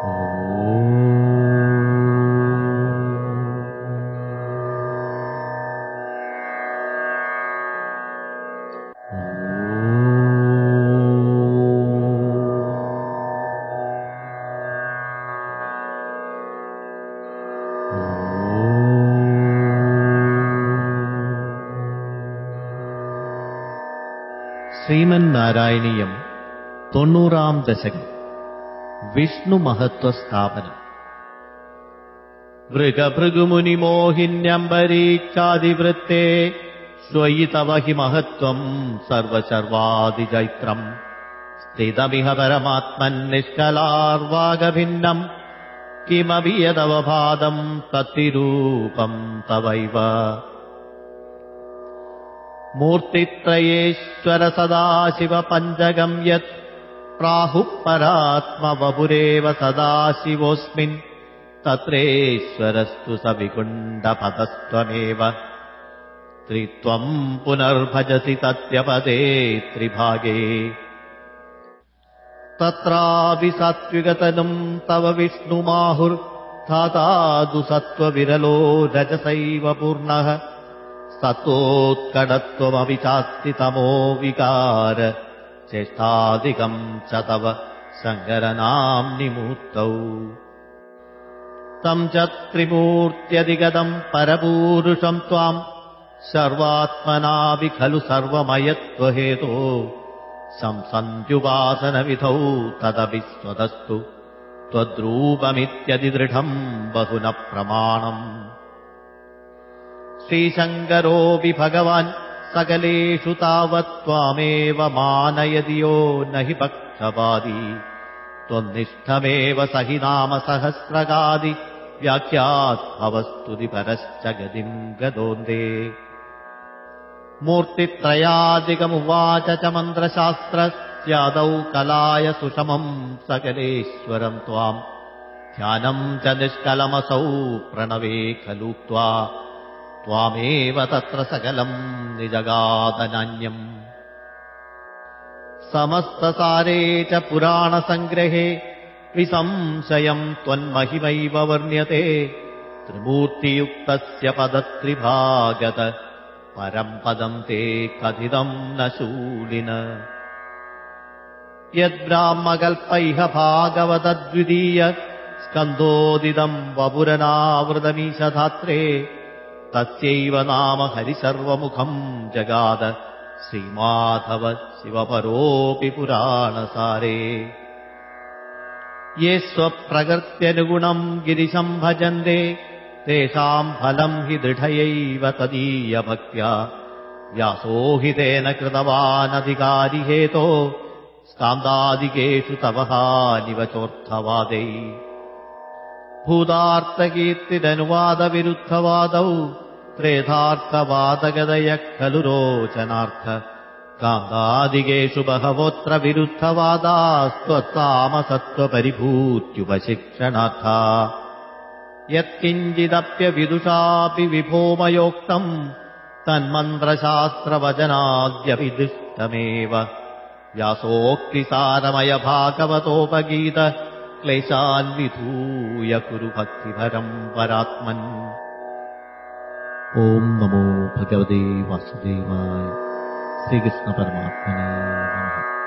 ശ്രീമൻ നാരായണീയം തൊണ്ണൂറാം ദശകം. വിഷ്ണുമഹത്വസ്ഥാപനം വൃഗഭൃഗുമുനിമോഹിന്യംബരീക്ഷാതിവൃത്തെ സ്വയി തവ ഹി മഹത്വം സർവശർവാദിജൈത്രം സ്ഥിതമിഹ പരമാത്മന്നിഷ്കലാർവാഗഭിന്നം കിമപി യദവഭാദം തത്തിരൂപം തവൈവ മൂർത്തിത്രയേശ്വര സദാശിവ പഞ്ചകം യത് प्राहुः परात्मवपुरेव सदाशिवोऽस्मिन् तत्रेश्वरस्तु सविकुण्डपदस्त्वमेव त्रित्वम् पुनर्भजसि तत्यपदे त्रिभागे। तत्रापि सत्विगतनुम् तव विष्णुमाहुर्थादातु सत्त्वविरलो रजसैव पूर्णः। सत्तोत्कटत्वमविचास्ति तमो विकार। चेष्टादिकम् च तव सङ्गरनाम्निमूर्तौ तम् च त्रिमूर्त्यधिगतम् परपूरुषम् त्वाम् सर्वात्मनापि खलु सर्वमयत्वहेतो। संसन्त्युपासनविधौ तदपि स्वदस्तु त्वद्रूपमित्यतिदृढम् बहु न प्रमाणम् श्रीशङ्करोऽपि भगवान् सकलेषु तावत् त्वामेव मानयदि यो न हि पक्षपादी त्वन्निष्ठमेव स हि नाम सहस्रगादि व्याख्याद्भवस्तुति परश्च गतिम् गदोन्दे मूर्तित्रयादिकमुवाच च मन्त्रशास्त्रस्यादौ कलाय सुषमम् सकलेश्वरम् त्वाम्। ध्यानम् च निष्कलमसौ प्रणवे खलुक्त्वा त्वामेव तत्र सकलम् निजगादनान्यम्। समस्तसारे च पुराणसङ्ग्रहे विसंशयम् त्वन्महिमैव वर्ण्यते। त्रिमूर्तियुक्तस्य पदत्रिभागत। परम् पदम् ते कथितम् न शूलिन। यद्ब्राह्मकल्पैह भागवतद्वितीय स्कन्दोदितम् वपुरनावृतमीशधात्रे तस्यैव नाम हरिसर्वमुखम् जगाद। श्रीमाधव शिवपरोऽपि पुराणसारे। ये स्वप्रकृत्यनुगुणम् गिरिशम् भजन्ते तेषाम् फलम् हि दृढयैव तदीयभक्त्या व्यासो हि तेन कृतवानधिकारी हेतो स्कान्दादिकेषु तवहानिवचोऽर्थवादै भूतार्थकीर्तिरनुवादविरुद्धवादौ त्रेधार्थवादगदयः खलु रोचनार्थ कान्दादिकेषु बहवोऽत्र विरुद्धवादास्त्वत्तामसत्त्वपरिभूत्युपशिक्षणार्था यत्किञ्चिदप्यविदुषापि विभोमयोक्तम् तन्मन्त्रशास्त्रवचनाद्यपि दुष्टमेव व्यासोक्तिसारमयभागवतोपगीत क्लेशान्विधूय कुरु भक्तिभरम् परात्मन्। ॐ नमो भगवते वासुदेवाय। श्रीकृष्णपरमात्मने नमः